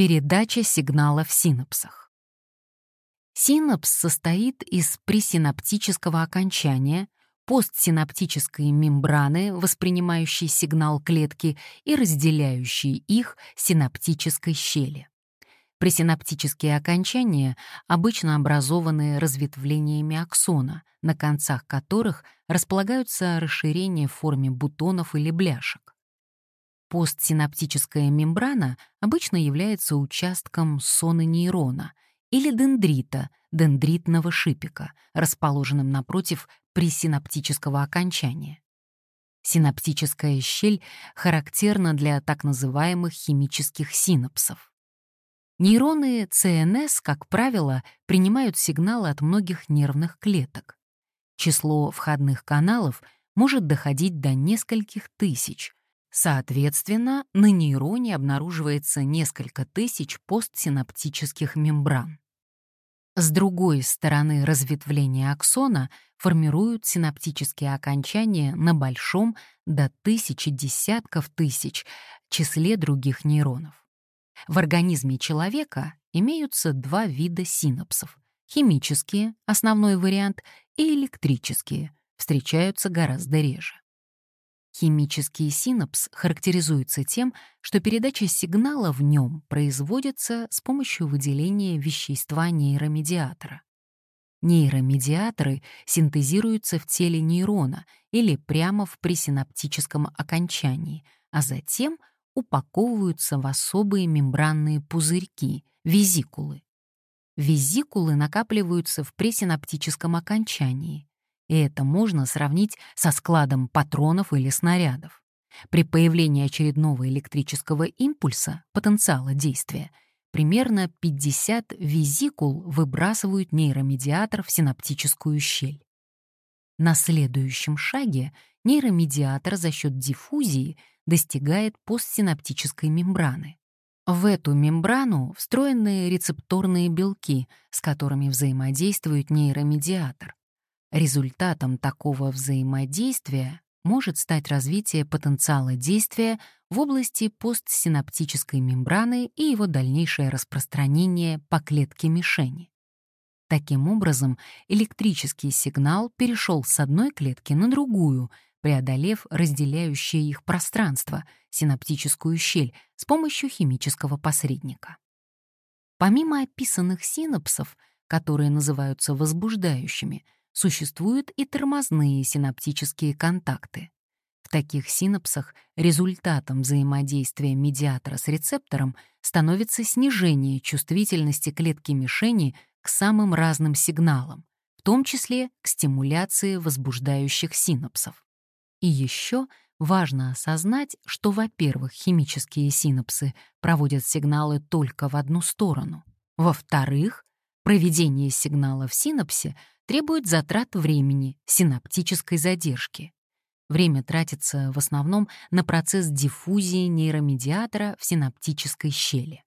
Передача сигнала в синапсах. Синапс состоит из пресинаптического окончания, постсинаптической мембраны, воспринимающей сигнал клетки и разделяющей их синаптической щели. Пресинаптические окончания обычно образованы разветвлениями аксона, на концах которых располагаются расширения в форме бутонов или бляшек. Постсинаптическая мембрана обычно является участком соны нейрона или дендрита, дендритного шипика, расположенным напротив пресинаптического окончания. Синаптическая щель характерна для так называемых химических синапсов. Нейроны ЦНС, как правило, принимают сигналы от многих нервных клеток. Число входных каналов может доходить до нескольких тысяч, Соответственно, на нейроне обнаруживается несколько тысяч постсинаптических мембран. С другой стороны разветвления аксона формируют синаптические окончания на большом до тысячи десятков тысяч числе других нейронов. В организме человека имеются два вида синапсов — химические, основной вариант, и электрические, встречаются гораздо реже. Химический синапс характеризуется тем, что передача сигнала в нем производится с помощью выделения вещества нейромедиатора. Нейромедиаторы синтезируются в теле нейрона или прямо в пресинаптическом окончании, а затем упаковываются в особые мембранные пузырьки — визикулы. Визикулы накапливаются в пресинаптическом окончании, и это можно сравнить со складом патронов или снарядов. При появлении очередного электрического импульса, потенциала действия, примерно 50 визикул выбрасывают нейромедиатор в синаптическую щель. На следующем шаге нейромедиатор за счет диффузии достигает постсинаптической мембраны. В эту мембрану встроены рецепторные белки, с которыми взаимодействует нейромедиатор. Результатом такого взаимодействия может стать развитие потенциала действия в области постсинаптической мембраны и его дальнейшее распространение по клетке мишени. Таким образом, электрический сигнал перешел с одной клетки на другую, преодолев разделяющее их пространство, синаптическую щель, с помощью химического посредника. Помимо описанных синапсов, которые называются возбуждающими, существуют и тормозные синаптические контакты. В таких синапсах результатом взаимодействия медиатора с рецептором становится снижение чувствительности клетки мишени к самым разным сигналам, в том числе к стимуляции возбуждающих синапсов. И еще важно осознать, что, во-первых, химические синапсы проводят сигналы только в одну сторону. Во-вторых, проведение сигнала в синапсе требует затрат времени, синаптической задержки. Время тратится в основном на процесс диффузии нейромедиатора в синаптической щели.